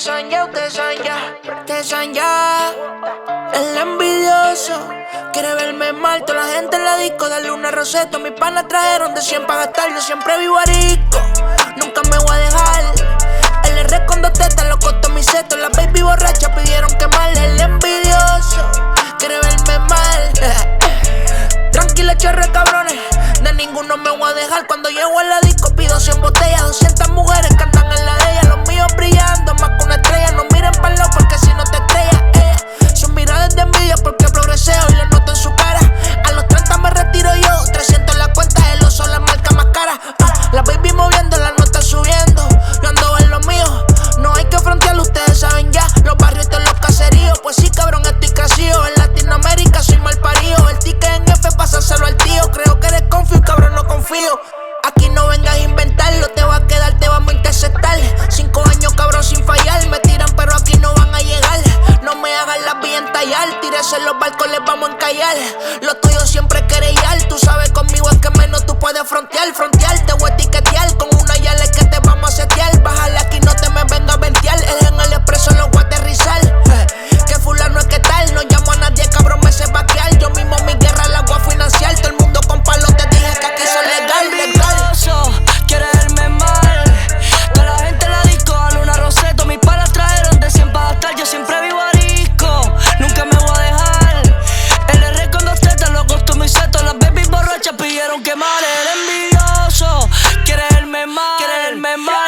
te soñado, te soñado, te soñado. El envidioso quiere verme mal, toda la gente en la disco, dale una roseto. Mis panas trajeron de 100 para gastar, yo siempre vivo rico, nunca me voy a dejar. El R con dos tetas, lo costó mi seto, las baby borrachas pidieron que mal. El envidioso quiere verme mal. Tranquila, chorre, cabrones, de ninguno me voy a dejar cuando llego a la disco. frío. Creo que desconfío, cabrón, no confío. Aquí no vengas a inventarlo, te va a quedar, te vamos a interceptar. Cinco años, cabrón, sin fallar. Me tiran, pero aquí no van a llegar. No me hagan las bien tallar. Tírese en los barcos, les vamos a encallar. Los me.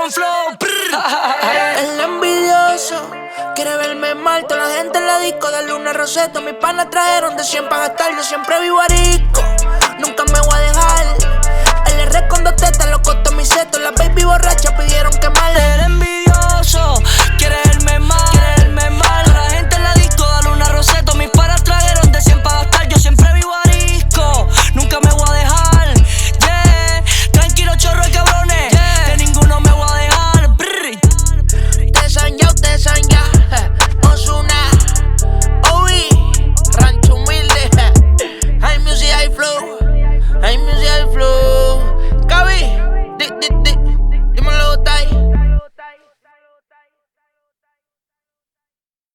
con flow. El envidioso quiere verme mal. Toda la gente en la disco de Luna Roseto. Mis panas trajeron de 100 para gastar. Yo siempre vivo arisco. Nunca me voy a dejar. El R con dos tetas, lo costó mi seto. La baby borracha